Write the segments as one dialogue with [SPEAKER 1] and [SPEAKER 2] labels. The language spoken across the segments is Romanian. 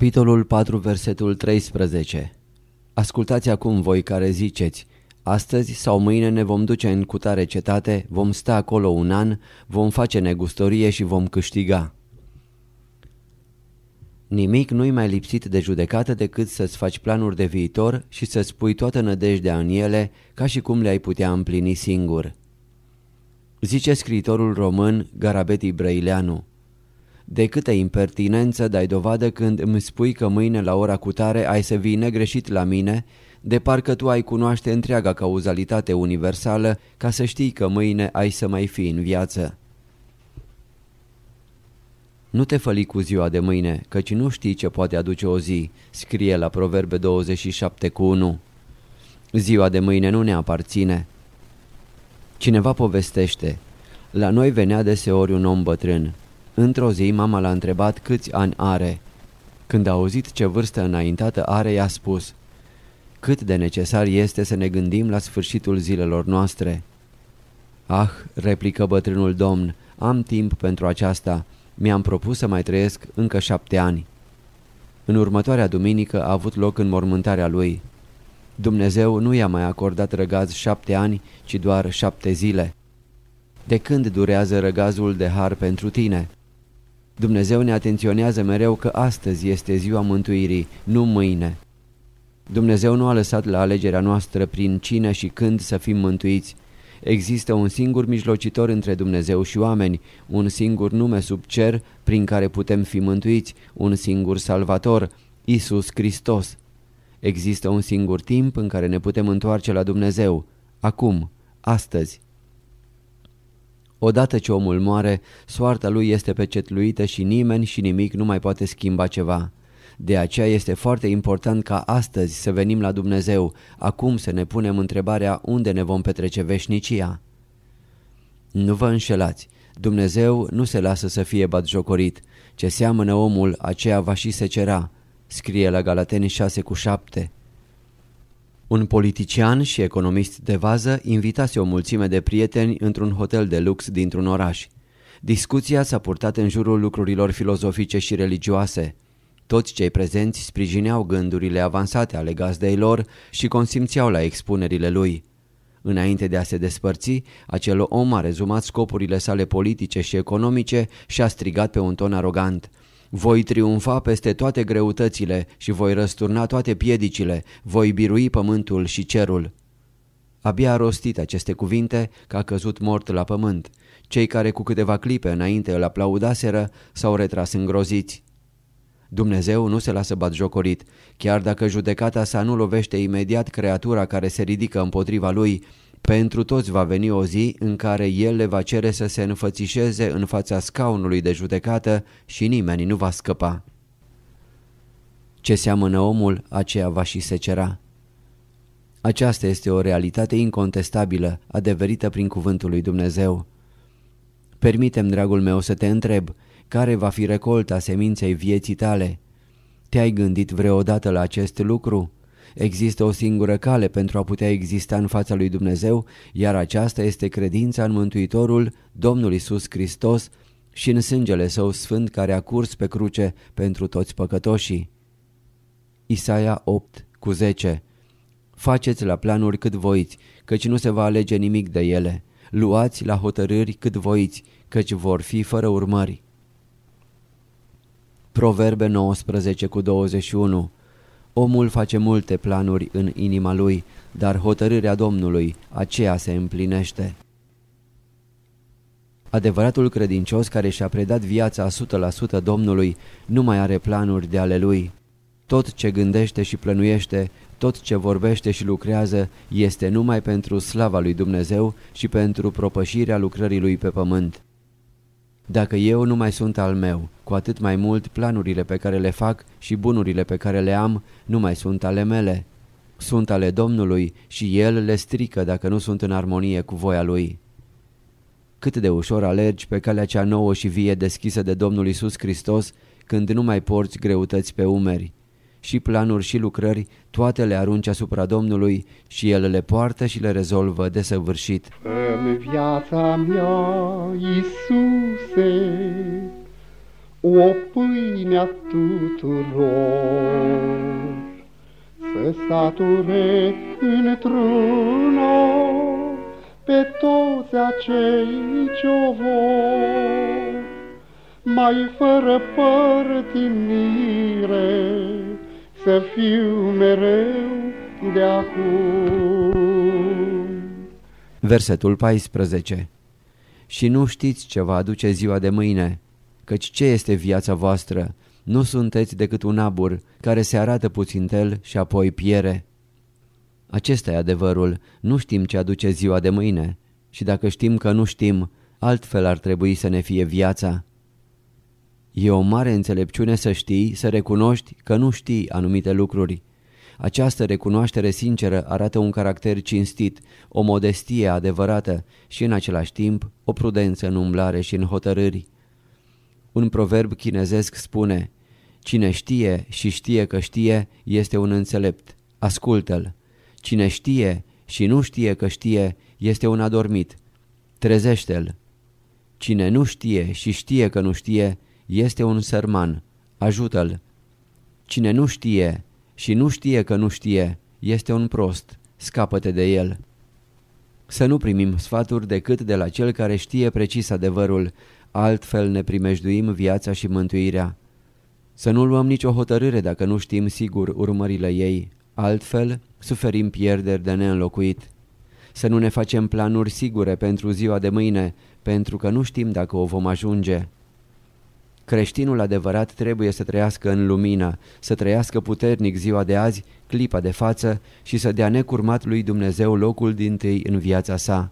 [SPEAKER 1] Capitolul 4, versetul 13 Ascultați acum voi care ziceți, astăzi sau mâine ne vom duce în cutare cetate, vom sta acolo un an, vom face negustorie și vom câștiga. Nimic nu-i mai lipsit de judecată decât să-ți faci planuri de viitor și să-ți pui toată nădejdea în ele ca și cum le-ai putea împlini singur. Zice scriitorul român Garabeti Brăileanu de câtă impertinență dai dovadă când îmi spui că mâine la ora cutare ai să vii negreșit la mine, de parcă tu ai cunoaște întreaga cauzalitate universală ca să știi că mâine ai să mai fi în viață. Nu te făli cu ziua de mâine, căci nu știi ce poate aduce o zi, scrie la Proverbe 27 cu 1. Ziua de mâine nu ne aparține. Cineva povestește, la noi venea deseori un om bătrân. Într-o zi mama l-a întrebat câți ani are. Când a auzit ce vârstă înaintată are, i-a spus Cât de necesar este să ne gândim la sfârșitul zilelor noastre. Ah, replică bătrânul domn, am timp pentru aceasta. Mi-am propus să mai trăiesc încă șapte ani. În următoarea duminică a avut loc înmormântarea lui. Dumnezeu nu i-a mai acordat răgaz șapte ani, ci doar șapte zile. De când durează răgazul de har pentru tine? Dumnezeu ne atenționează mereu că astăzi este ziua mântuirii, nu mâine. Dumnezeu nu a lăsat la alegerea noastră prin cine și când să fim mântuiți. Există un singur mijlocitor între Dumnezeu și oameni, un singur nume sub cer prin care putem fi mântuiți, un singur salvator, Isus Hristos. Există un singur timp în care ne putem întoarce la Dumnezeu, acum, astăzi. Odată ce omul moare, soarta lui este pecetluită și nimeni și nimic nu mai poate schimba ceva. De aceea este foarte important ca astăzi să venim la Dumnezeu, acum să ne punem întrebarea unde ne vom petrece veșnicia. Nu vă înșelați, Dumnezeu nu se lasă să fie batjocorit, ce seamănă omul aceea va și secera, scrie la Galateni 6 cu 7. Un politician și economist de vază invitase o mulțime de prieteni într-un hotel de lux dintr-un oraș. Discuția s-a purtat în jurul lucrurilor filozofice și religioase. Toți cei prezenți sprijineau gândurile avansate ale gazdei lor și consimțeau la expunerile lui. Înainte de a se despărți, acel om a rezumat scopurile sale politice și economice și a strigat pe un ton arogant – voi triumfa peste toate greutățile și voi răsturna toate piedicile, voi birui pământul și cerul. Abia a rostit aceste cuvinte că a căzut mort la pământ. Cei care cu câteva clipe înainte îl aplaudaseră s-au retras îngroziți. Dumnezeu nu se lasă batjocorit, chiar dacă judecata sa nu lovește imediat creatura care se ridică împotriva lui, pentru toți va veni o zi în care El le va cere să se înfățișeze în fața scaunului de judecată și nimeni nu va scăpa. Ce seamănă omul, aceea va și secera. Aceasta este o realitate incontestabilă, adeverită prin cuvântul lui Dumnezeu. Permitem, dragul meu, să te întreb, care va fi recolta seminței vieții tale? Te-ai gândit vreodată la acest lucru? Există o singură cale pentru a putea exista în fața lui Dumnezeu, iar aceasta este credința în Mântuitorul, Domnul Isus Hristos și în sângele Său sfânt care a curs pe cruce pentru toți păcătoșii. Isaia 8 cu 10 Faceți la planuri cât voiți, căci nu se va alege nimic de ele. Luați la hotărâri cât voiți, căci vor fi fără urmări. Proverbe 19 cu 21 Omul face multe planuri în inima lui, dar hotărârea Domnului, aceea se împlinește. Adevăratul credincios care și-a predat viața 100% Domnului nu mai are planuri de ale lui. Tot ce gândește și plănuiește, tot ce vorbește și lucrează este numai pentru slava lui Dumnezeu și pentru propășirea lucrării lui pe pământ. Dacă eu nu mai sunt al meu, cu atât mai mult planurile pe care le fac și bunurile pe care le am nu mai sunt ale mele. Sunt ale Domnului și El le strică dacă nu sunt în armonie cu voia Lui. Cât de ușor alergi pe calea cea nouă și vie deschisă de Domnul Isus Hristos când nu mai porți greutăți pe umeri și planuri și lucrări, toate le arunci asupra Domnului și El le poartă și le rezolvă de săvârșit.
[SPEAKER 2] În viața mea, Iisuse, o pâine tuturor, să sature într-una pe toți acei ce-o vor, mai fără părtinire, să fiu mereu de acum.
[SPEAKER 1] Versetul 14 Și nu știți ce va aduce ziua de mâine, căci ce este viața voastră? Nu sunteți decât un abur care se arată puțintel și apoi piere. Acesta e adevărul, nu știm ce aduce ziua de mâine și dacă știm că nu știm, altfel ar trebui să ne fie viața. E o mare înțelepciune să știi, să recunoști că nu știi anumite lucruri. Această recunoaștere sinceră arată un caracter cinstit, o modestie adevărată și în același timp o prudență în umblare și în hotărâri. Un proverb chinezesc spune, Cine știe și știe că știe este un înțelept, ascultă-l. Cine știe și nu știe că știe este un adormit, trezește-l. Cine nu știe și știe că nu știe este un sărman, ajută-l. Cine nu știe și nu știe că nu știe este un prost, scapă-te de el. Să nu primim sfaturi decât de la cel care știe precis adevărul, altfel ne primejduim viața și mântuirea. Să nu luăm nicio hotărâre dacă nu știm sigur urmările ei, altfel suferim pierderi de neînlocuit. Să nu ne facem planuri sigure pentru ziua de mâine, pentru că nu știm dacă o vom ajunge. Creștinul adevărat trebuie să trăiască în lumină, să trăiască puternic ziua de azi, clipa de față și să dea necurmat lui Dumnezeu locul din tâi în viața sa.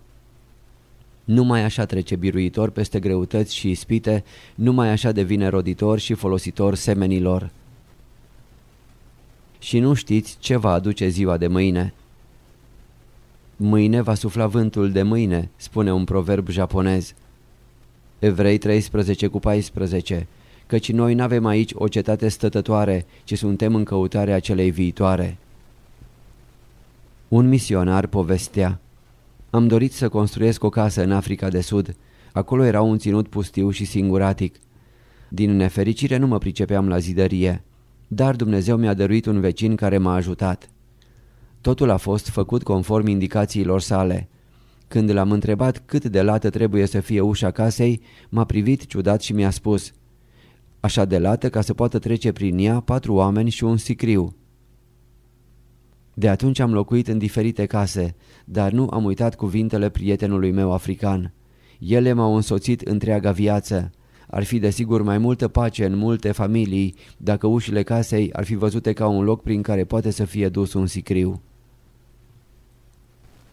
[SPEAKER 1] Numai așa trece biruitor peste greutăți și ispite, numai așa devine roditor și folositor semenilor. Și nu știți ce va aduce ziua de mâine. Mâine va sufla vântul de mâine, spune un proverb japonez. Evrei 13 cu 14 Căci noi n-avem aici o cetate stătătoare, ci suntem în căutarea celei viitoare. Un misionar povestea am dorit să construiesc o casă în Africa de Sud. Acolo era un ținut pustiu și singuratic. Din nefericire nu mă pricepeam la zidărie, dar Dumnezeu mi-a dăruit un vecin care m-a ajutat. Totul a fost făcut conform indicațiilor sale. Când l-am întrebat cât de lată trebuie să fie ușa casei, m-a privit ciudat și mi-a spus Așa de lată ca să poată trece prin ea patru oameni și un sicriu. De atunci am locuit în diferite case, dar nu am uitat cuvintele prietenului meu african. Ele m-au însoțit întreaga viață. Ar fi desigur mai multă pace în multe familii dacă ușile casei ar fi văzute ca un loc prin care poate să fie dus un sicriu.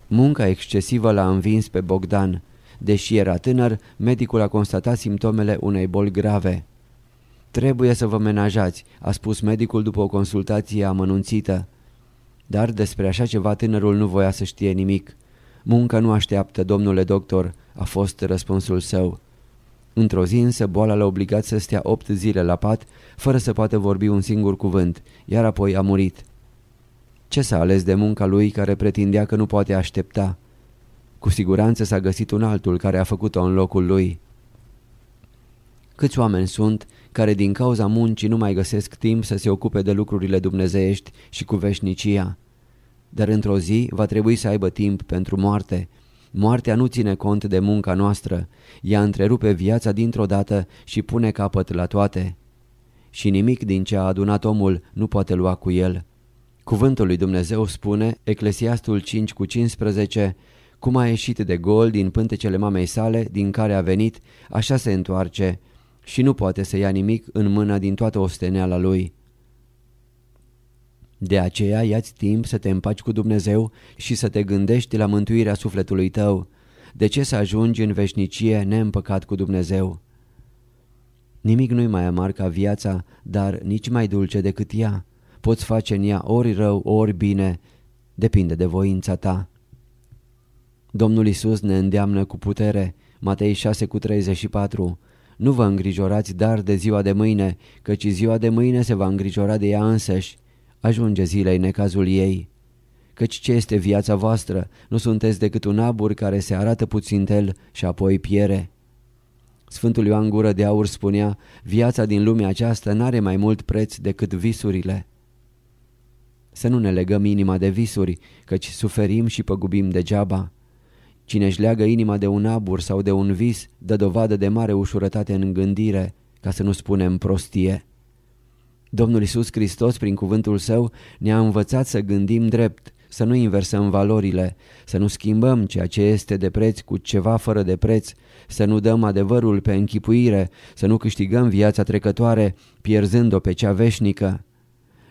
[SPEAKER 1] Munca excesivă l-a învins pe Bogdan. Deși era tânăr, medicul a constatat simptomele unei boli grave. Trebuie să vă menajați, a spus medicul după o consultație amănunțită. Dar despre așa ceva tânărul nu voia să știe nimic. Munca nu așteaptă, domnule doctor, a fost răspunsul său. Într-o zi însă boala l-a obligat să stea opt zile la pat, fără să poată vorbi un singur cuvânt, iar apoi a murit. Ce s-a ales de munca lui care pretindea că nu poate aștepta? Cu siguranță s-a găsit un altul care a făcut-o în locul lui. Câți oameni sunt care din cauza muncii nu mai găsesc timp să se ocupe de lucrurile dumnezeiești și cu veșnicia? Dar într-o zi va trebui să aibă timp pentru moarte. Moartea nu ține cont de munca noastră, ea întrerupe viața dintr-o dată și pune capăt la toate. Și nimic din ce a adunat omul nu poate lua cu el. Cuvântul lui Dumnezeu spune, Eclesiastul 5 cu 15, cum a ieșit de gol din pântecele mamei sale, din care a venit, așa se întoarce, și nu poate să ia nimic în mână din toată osteneala lui. De aceea ia-ți timp să te împaci cu Dumnezeu și să te gândești la mântuirea sufletului tău. De ce să ajungi în veșnicie neîmpăcat cu Dumnezeu? Nimic nu-i mai amar ca viața, dar nici mai dulce decât ea. Poți face în ea ori rău, ori bine, depinde de voința ta. Domnul Isus ne îndeamnă cu putere, Matei 6 cu 34, nu vă îngrijorați dar de ziua de mâine, căci ziua de mâine se va îngrijora de ea însăși. Ajunge zilei necazul ei. Căci ce este viața voastră? Nu sunteți decât un abur care se arată puțintel și apoi piere. Sfântul Ioan Gură de Aur spunea, viața din lumea aceasta n-are mai mult preț decât visurile. Să nu ne legăm inima de visuri, căci suferim și păgubim degeaba. Cine își leagă inima de un abur sau de un vis, dă dovadă de mare ușurătate în gândire, ca să nu spunem prostie. Domnul Isus Hristos, prin cuvântul Său, ne-a învățat să gândim drept, să nu inversăm valorile, să nu schimbăm ceea ce este de preț cu ceva fără de preț, să nu dăm adevărul pe închipuire, să nu câștigăm viața trecătoare, pierzând-o pe cea veșnică.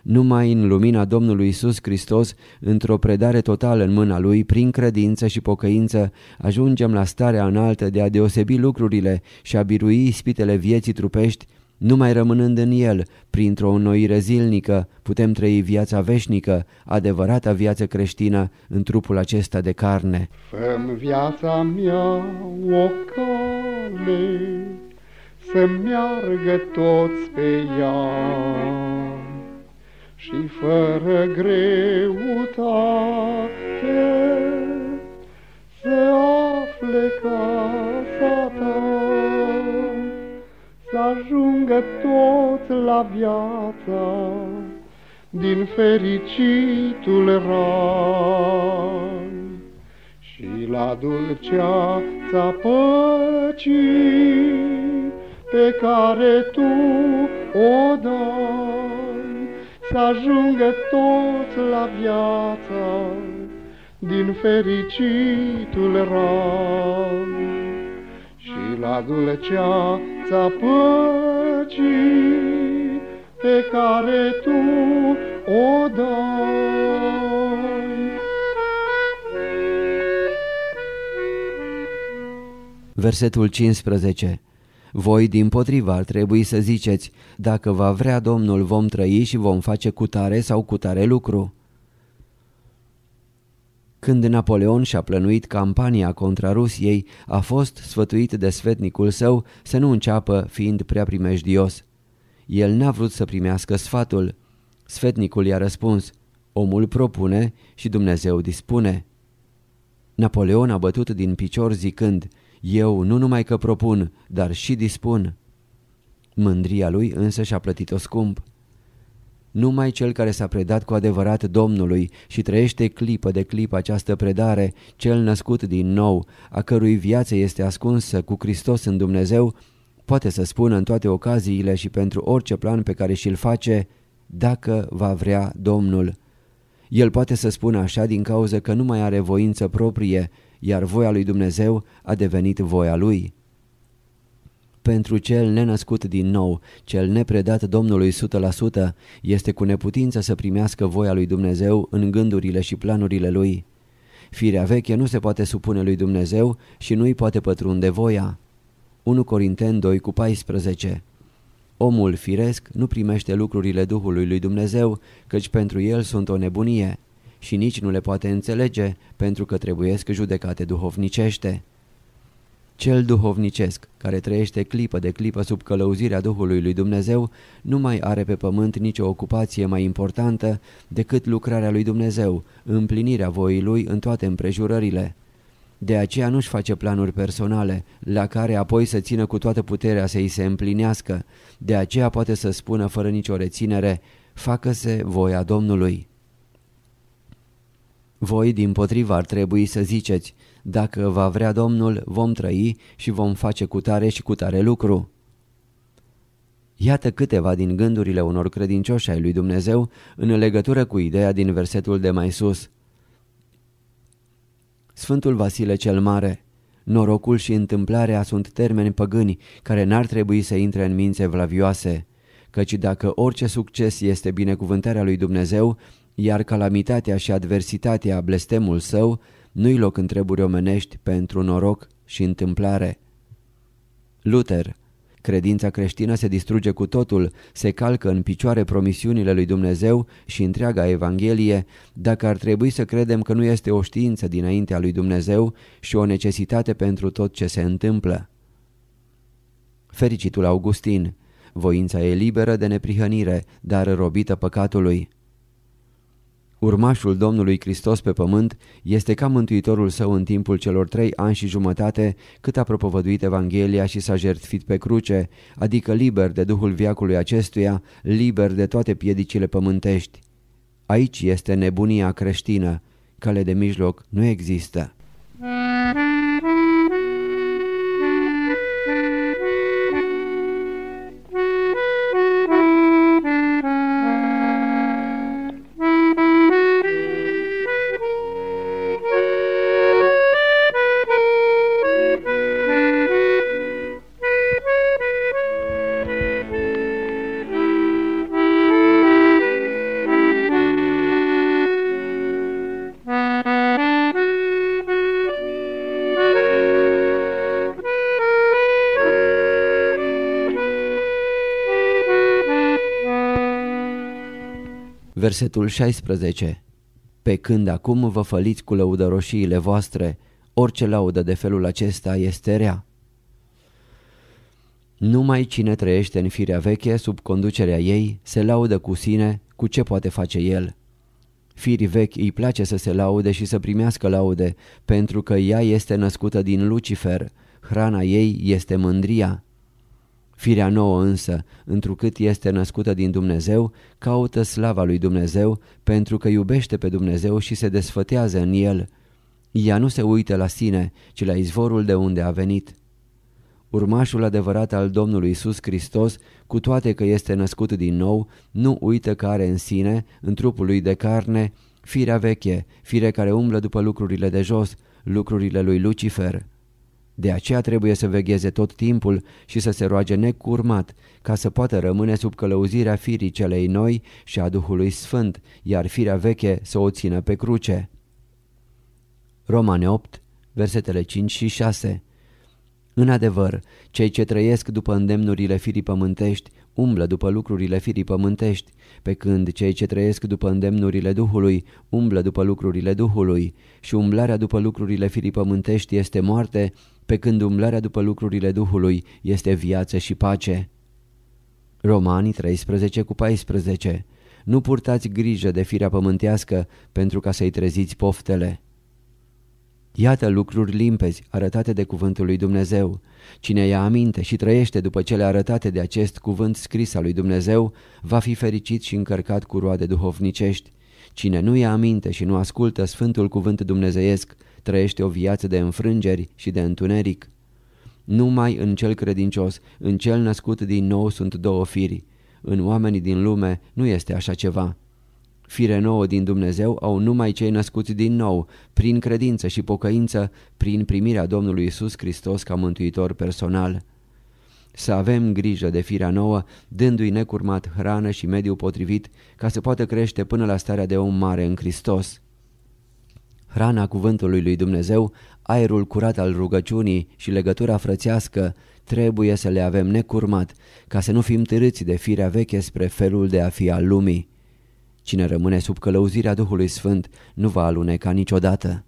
[SPEAKER 1] Numai în lumina Domnului Isus Hristos, într-o predare totală în mâna Lui, prin credință și pocăință, ajungem la starea înaltă de a deosebi lucrurile și a birui ispitele vieții trupești, numai rămânând în El, printr-o înnoire zilnică, putem trăi viața veșnică, adevărata viață creștină, în trupul acesta de carne.
[SPEAKER 2] Făm viața mea o cale, să meargă toți pe ea și fără greutate să afle casa ta, să ajungă toți la viața din fericitul rai. Și la dulceața păcii pe care tu o dai să ajungă toți la viața din fericitul rai și la dulceața păcii pe care tu o dai.
[SPEAKER 1] Versetul 15 voi, din potriva, ar trebui să ziceți, dacă va vrea Domnul vom trăi și vom face cutare sau cutare lucru. Când Napoleon și-a plănuit campania contra Rusiei, a fost sfătuit de sfetnicul său să nu înceapă fiind prea primejdios. El n-a vrut să primească sfatul. Sfetnicul i-a răspuns, omul propune și Dumnezeu dispune. Napoleon a bătut din picior zicând, eu nu numai că propun, dar și dispun. Mândria lui însă și-a plătit-o scump. Numai cel care s-a predat cu adevărat Domnului și trăiește clipă de clipă această predare, cel născut din nou, a cărui viață este ascunsă cu Hristos în Dumnezeu, poate să spună în toate ocaziile și pentru orice plan pe care și-l face, dacă va vrea Domnul. El poate să spună așa din cauza că nu mai are voință proprie, iar voia lui Dumnezeu a devenit voia lui. Pentru cel nenăscut din nou, cel nepredat Domnului 100%, este cu neputință să primească voia lui Dumnezeu în gândurile și planurile lui. Firea veche nu se poate supune lui Dumnezeu și nu-i poate pătrunde voia. 1 Corinteni 2 cu 14 Omul firesc nu primește lucrurile Duhului lui Dumnezeu, căci pentru el sunt o nebunie și nici nu le poate înțelege pentru că trebuiesc judecate duhovnicește. Cel duhovnicesc, care trăiește clipă de clipă sub călăuzirea Duhului lui Dumnezeu, nu mai are pe pământ nicio ocupație mai importantă decât lucrarea lui Dumnezeu, împlinirea voii lui în toate împrejurările. De aceea nu-și face planuri personale, la care apoi să țină cu toată puterea să-i se împlinească. De aceea poate să spună fără nicio reținere, facă-se voia Domnului. Voi, din potriva, ar trebui să ziceți, dacă va vrea Domnul, vom trăi și vom face cutare și cutare lucru. Iată câteva din gândurile unor credincioși ai lui Dumnezeu în legătură cu ideea din versetul de mai sus. Sfântul Vasile cel Mare Norocul și întâmplarea sunt termeni păgâni care n-ar trebui să intre în mințe vlavioase, căci dacă orice succes este binecuvântarea lui Dumnezeu, iar calamitatea și adversitatea, blestemul său, nu-i loc în treburi omenești pentru noroc și întâmplare. Luther Credința creștină se distruge cu totul, se calcă în picioare promisiunile lui Dumnezeu și întreaga Evanghelie, dacă ar trebui să credem că nu este o știință dinaintea lui Dumnezeu și o necesitate pentru tot ce se întâmplă. Fericitul Augustin Voința e liberă de neprihănire, dar robită păcatului. Urmașul Domnului Hristos pe pământ este ca mântuitorul său în timpul celor trei ani și jumătate cât a propovăduit Evanghelia și s-a jertfit pe cruce, adică liber de Duhul viacului acestuia, liber de toate piedicile pământești. Aici este nebunia creștină, cale de mijloc nu există. Versetul 16 Pe când acum vă făliți cu lăudăroșiile voastre, orice laudă de felul acesta este rea. Numai cine trăiește în firea veche, sub conducerea ei, se laudă cu sine cu ce poate face el. Firii vechi îi place să se laude și să primească laude, pentru că ea este născută din Lucifer, hrana ei este mândria. Firea nouă însă, întrucât este născută din Dumnezeu, caută slava lui Dumnezeu pentru că iubește pe Dumnezeu și se desfătează în El. Ea nu se uită la sine, ci la izvorul de unde a venit. Urmașul adevărat al Domnului Isus Hristos, cu toate că este născut din nou, nu uită că are în sine, în trupul lui de carne, firea veche, fire care umblă după lucrurile de jos, lucrurile lui Lucifer. De aceea trebuie să vegheze tot timpul și să se roage necurmat ca să poată rămâne sub călăuzirea firii celei noi și a Duhului Sfânt, iar firea veche să o țină pe cruce. Romane 8, versetele 5 și 6 În adevăr, cei ce trăiesc după îndemnurile firii pământești umblă după lucrurile firii pământești, pe când cei ce trăiesc după îndemnurile Duhului umblă după lucrurile Duhului și umblarea după lucrurile firii pământești este moarte, pe când umblarea după lucrurile Duhului este viață și pace. Romani 13 cu 14 Nu purtați grijă de firea pământească pentru ca să-i treziți poftele. Iată lucruri limpezi, arătate de cuvântul lui Dumnezeu. Cine ia aminte și trăiește după cele arătate de acest cuvânt scris al lui Dumnezeu, va fi fericit și încărcat cu roade duhovnicești. Cine nu ia aminte și nu ascultă Sfântul Cuvânt Dumnezeiesc, trăiește o viață de înfrângeri și de întuneric. Numai în cel credincios, în cel născut din nou sunt două firi. În oamenii din lume nu este așa ceva. Fire nouă din Dumnezeu au numai cei născuți din nou, prin credință și pocăință, prin primirea Domnului Isus Hristos ca mântuitor personal. Să avem grijă de firea nouă, dându-i necurmat hrană și mediu potrivit ca să poată crește până la starea de om mare în Hristos. Hrana cuvântului lui Dumnezeu, aerul curat al rugăciunii și legătura frățească trebuie să le avem necurmat ca să nu fim târâți de firea veche spre felul de a fi al lumii. Cine rămâne sub călăuzirea Duhului Sfânt nu va aluneca niciodată.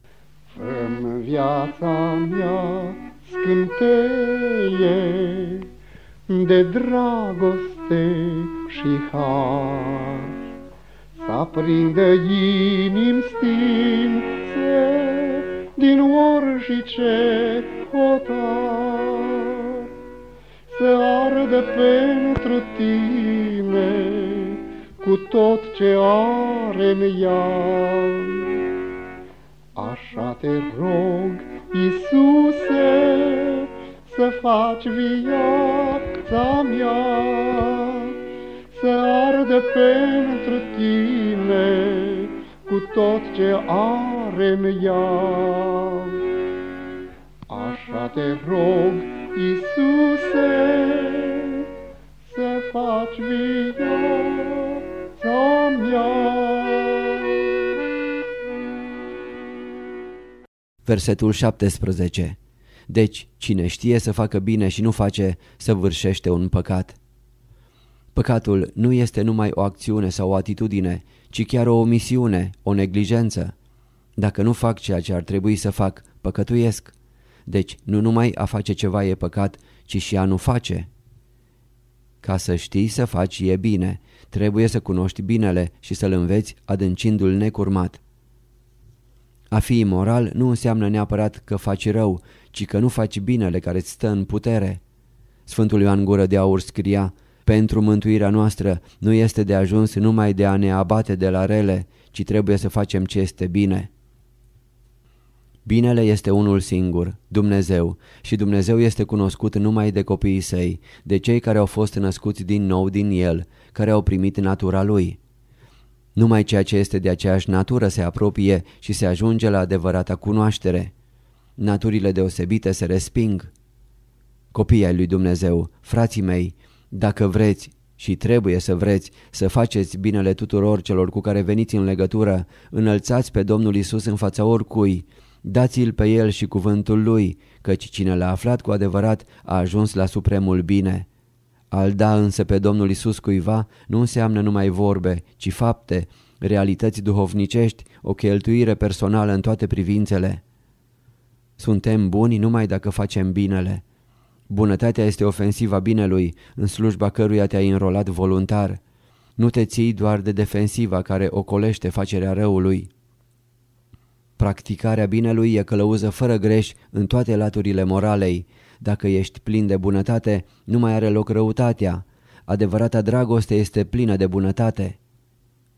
[SPEAKER 2] În viața mea scânteie de dragoste și har, să aprindă inim stințe din orice hotar, să ardă pentru tine cu tot ce are în ea. Așa te rog, Iisuse, să faci viața mea, să ardă pentru tine cu tot ce are în ea. Așa te rog, Iisuse, să faci viața
[SPEAKER 1] Versetul 17 Deci, cine știe să facă bine și nu face, să vârșește un păcat. Păcatul nu este numai o acțiune sau o atitudine, ci chiar o omisiune, o neglijență. Dacă nu fac ceea ce ar trebui să fac, păcătuiesc. Deci, nu numai a face ceva e păcat, ci și a nu face. Ca să știi să faci e bine, trebuie să cunoști binele și să-l înveți adâncindu-l necurmat. A fi imoral nu înseamnă neapărat că faci rău, ci că nu faci binele care îți stă în putere. Sfântul Ioan Gură de Aur scria, Pentru mântuirea noastră nu este de ajuns numai de a ne abate de la rele, ci trebuie să facem ce este bine. Binele este unul singur, Dumnezeu, și Dumnezeu este cunoscut numai de copiii săi, de cei care au fost născuți din nou din El, care au primit natura Lui. Numai ceea ce este de aceeași natură se apropie și se ajunge la adevărata cunoaștere. Naturile deosebite se resping. Copiii ai lui Dumnezeu, frații mei, dacă vreți și trebuie să vreți să faceți binele tuturor celor cu care veniți în legătură, înălțați pe Domnul Isus în fața oricui, dați-l pe el și cuvântul lui, căci cine l-a aflat cu adevărat a ajuns la supremul bine. Al da însă pe Domnul Isus cuiva nu înseamnă numai vorbe, ci fapte, realități duhovnicești, o cheltuire personală în toate privințele. Suntem buni numai dacă facem binele. Bunătatea este ofensiva binelui, în slujba căruia te-ai înrolat voluntar. Nu te ții doar de defensiva care ocolește facerea răului. Practicarea binelui e călăuză fără greș în toate laturile moralei. Dacă ești plin de bunătate, nu mai are loc răutatea. Adevărata dragoste este plină de bunătate.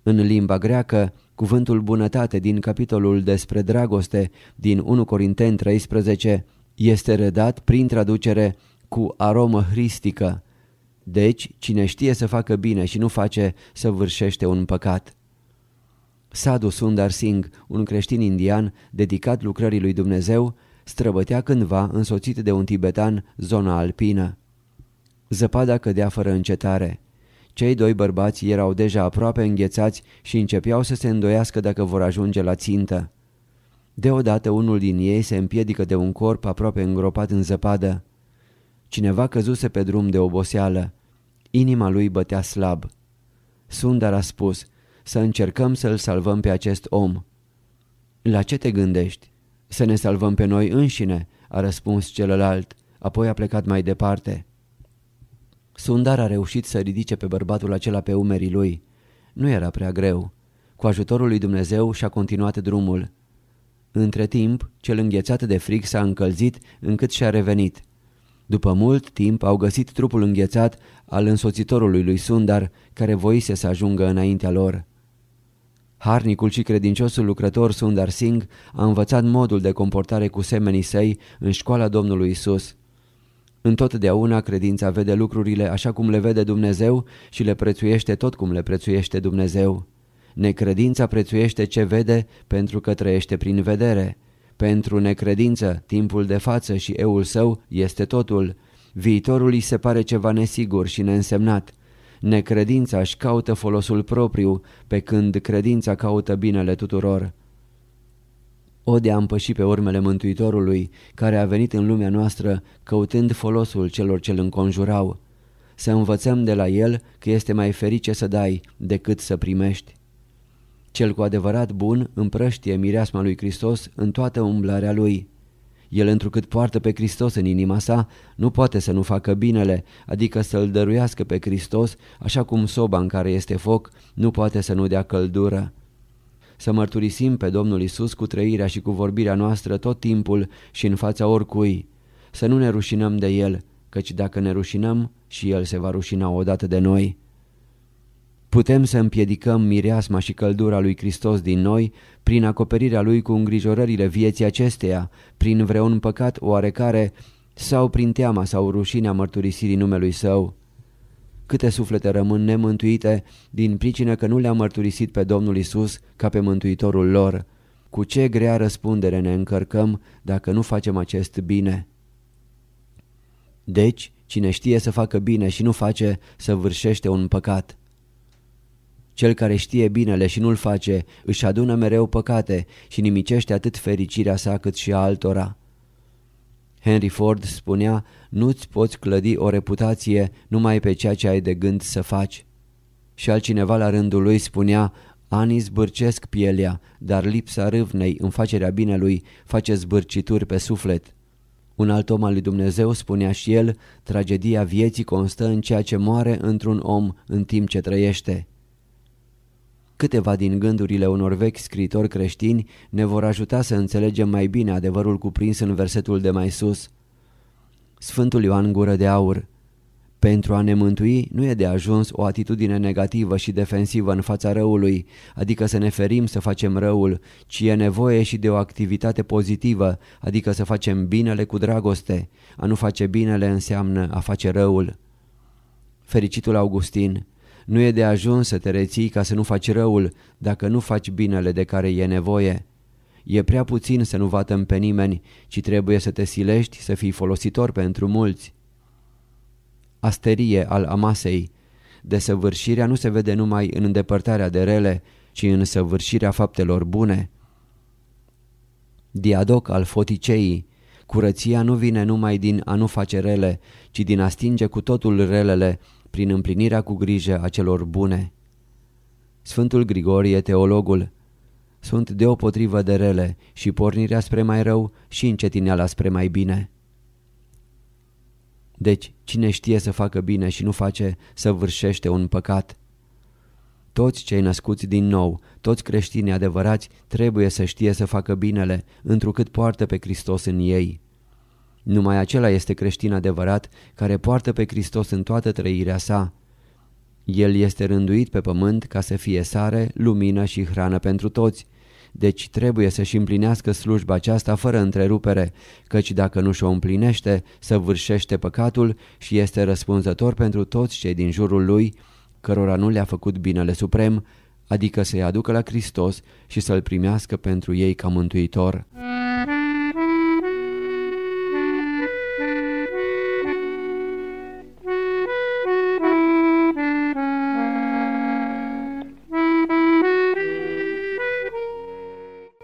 [SPEAKER 1] În limba greacă, cuvântul bunătate din capitolul despre dragoste din 1 Corinteni 13 este redat prin traducere cu aromă hristică. Deci, cine știe să facă bine și nu face, să vârșește un păcat. Sadhu Sundar Singh, un creștin indian dedicat lucrării lui Dumnezeu, străbătea cândva, însoțit de un tibetan, zona alpină. Zăpada cădea fără încetare. Cei doi bărbați erau deja aproape înghețați și începeau să se îndoiască dacă vor ajunge la țintă. Deodată unul din ei se împiedică de un corp aproape îngropat în zăpadă. Cineva căzuse pe drum de oboseală. Inima lui bătea slab. Sundar a spus, să încercăm să-l salvăm pe acest om. La ce te gândești? Să ne salvăm pe noi înșine, a răspuns celălalt, apoi a plecat mai departe. Sundar a reușit să ridice pe bărbatul acela pe umerii lui. Nu era prea greu. Cu ajutorul lui Dumnezeu și-a continuat drumul. Între timp, cel înghețat de frig s-a încălzit încât și-a revenit. După mult timp au găsit trupul înghețat al însoțitorului lui Sundar, care voise să ajungă înaintea lor. Harnicul și credinciosul lucrător Sundar Singh a învățat modul de comportare cu semenii săi în școala Domnului Isus. Întotdeauna credința vede lucrurile așa cum le vede Dumnezeu și le prețuiește tot cum le prețuiește Dumnezeu. Necredința prețuiește ce vede pentru că trăiește prin vedere. Pentru necredință, timpul de față și eul său este totul. Viitorul îi se pare ceva nesigur și neînsemnat. Necredința își caută folosul propriu, pe când credința caută binele tuturor. Odea am pășit pe urmele Mântuitorului, care a venit în lumea noastră căutând folosul celor ce îl înconjurau. Să învățăm de la el că este mai ferice să dai decât să primești. Cel cu adevărat bun împrăștie mireasma lui Hristos în toată umblarea lui. El întrucât poartă pe Hristos în inima sa, nu poate să nu facă binele, adică să-L dăruiască pe Hristos, așa cum soba în care este foc nu poate să nu dea căldură. Să mărturisim pe Domnul Isus cu trăirea și cu vorbirea noastră tot timpul și în fața oricui. Să nu ne rușinăm de El, căci dacă ne rușinăm, și El se va rușina odată de noi. Putem să împiedicăm mireasma și căldura lui Hristos din noi prin acoperirea lui cu îngrijorările vieții acesteia, prin vreun păcat oarecare sau prin teama sau rușinea mărturisirii numelui său. Câte suflete rămân nemântuite din pricină că nu le-a mărturisit pe Domnul Isus ca pe mântuitorul lor. Cu ce grea răspundere ne încărcăm dacă nu facem acest bine? Deci, cine știe să facă bine și nu face, să vârșește un păcat. Cel care știe binele și nu-l face își adună mereu păcate și nimicește atât fericirea sa cât și a altora. Henry Ford spunea, nu-ți poți clădi o reputație numai pe ceea ce ai de gând să faci. Și altcineva la rândul lui spunea, anii zbârcesc pielea, dar lipsa râvnei în facerea binelui face zbârcituri pe suflet. Un alt om al lui Dumnezeu spunea și el, tragedia vieții constă în ceea ce moare într-un om în timp ce trăiește. Câteva din gândurile unor vechi scritori creștini ne vor ajuta să înțelegem mai bine adevărul cuprins în versetul de mai sus. Sfântul Ioan Gură de Aur pentru a ne mântui nu e de ajuns o atitudine negativă și defensivă în fața răului, adică să ne ferim să facem răul, ci e nevoie și de o activitate pozitivă, adică să facem binele cu dragoste. A nu face binele înseamnă a face răul. Fericitul Augustin Nu e de ajuns să te reții ca să nu faci răul, dacă nu faci binele de care e nevoie. E prea puțin să nu vatăm pe nimeni, ci trebuie să te silești să fii folositor pentru mulți asterie al amasei. Desăvârșirea nu se vede numai în îndepărtarea de rele, ci în săvârșirea faptelor bune. Diadoc al foticeii. Curăția nu vine numai din a nu face rele, ci din a stinge cu totul relele, prin împlinirea cu grijă a celor bune. Sfântul Grigorie, teologul, sunt deopotrivă de rele și pornirea spre mai rău și încetineala spre mai bine. Deci, cine știe să facă bine și nu face, să vârșește un păcat. Toți cei născuți din nou, toți creștinii adevărați, trebuie să știe să facă binele, întrucât poartă pe Hristos în ei. Numai acela este creștin adevărat care poartă pe Hristos în toată trăirea sa. El este rânduit pe pământ ca să fie sare, lumină și hrană pentru toți, deci trebuie să-și împlinească slujba aceasta fără întrerupere, căci dacă nu și-o împlinește, săvârșește păcatul și este răspunzător pentru toți cei din jurul lui, cărora nu le-a făcut binele suprem, adică să-i aducă la Hristos și să-L primească pentru ei ca mântuitor.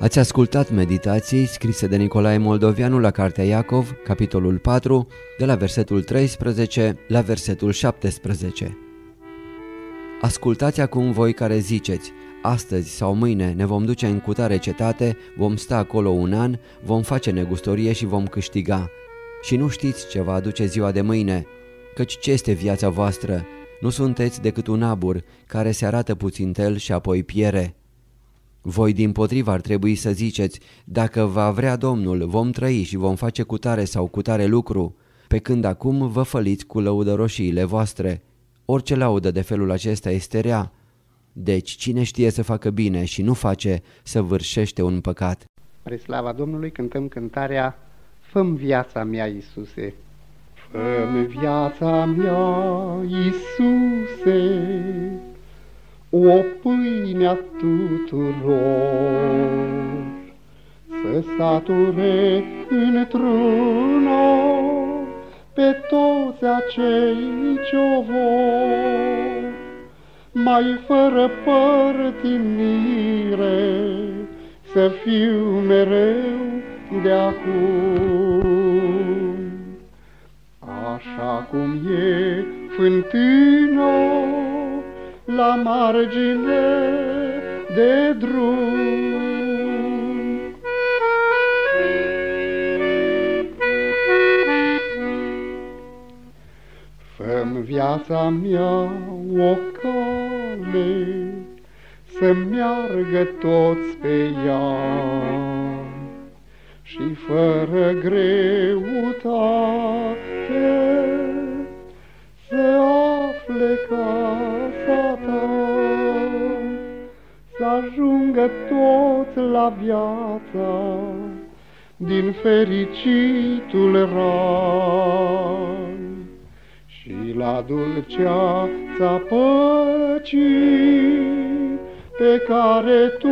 [SPEAKER 1] Ați ascultat meditații scrise de Nicolae Moldovianu la Cartea Iacov, capitolul 4, de la versetul 13 la versetul 17. Ascultați acum voi care ziceți, astăzi sau mâine ne vom duce în cutare cetate, vom sta acolo un an, vom face negustorie și vom câștiga. Și nu știți ce va aduce ziua de mâine, căci ce este viața voastră? Nu sunteți decât un abur care se arată puțintel și apoi piere. Voi din potriva ar trebui să ziceți, dacă va vrea Domnul, vom trăi și vom face cutare sau cutare lucru, pe când acum vă făliți cu lăudăroșiile voastre. Orice laudă de felul acesta este rea. Deci cine știe să facă bine și nu face, să vârșește un păcat.
[SPEAKER 2] Spre slava Domnului cântăm cântarea Făm viața mea, Iisuse. Făm viața mea, Iisuse, o pâine tuturor, să sature într-una pe toți acei ce-o vor, mai fără părtinire, să fiu mereu de acum. Așa cum e fântâna, la margine de drum. Făm viața mea o cale, să meargă toți pe ea și fără greutate ajungă toți la viața din fericitul rai și la dulceața păcii pe care tu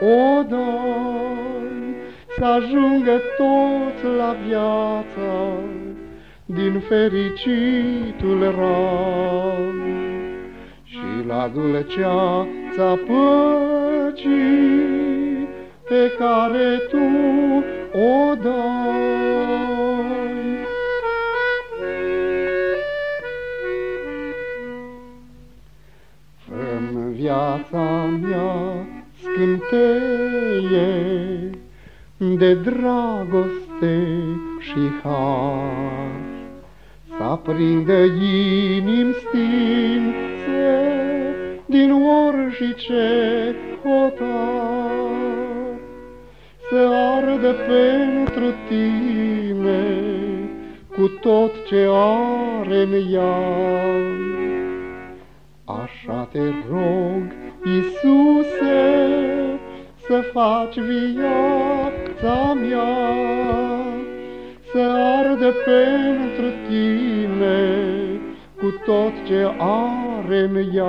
[SPEAKER 2] o dai, să ajungă toți la viața din fericitul rai și la dulceața păcii pe care tu o dai. Făm viața mea scânteie de dragoste dragoste și har. Să aprindă inim stinse din orice hotar, Să ardă pentru tine cu tot ce are în ea. Așa te rog, Iisuse, să faci viața mea, să ardă pentru tine cu tot ce are răbdare în ea.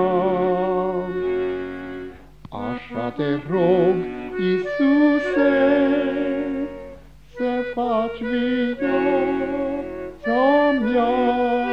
[SPEAKER 2] Așa te rog, Iisuse, să faci viața mea.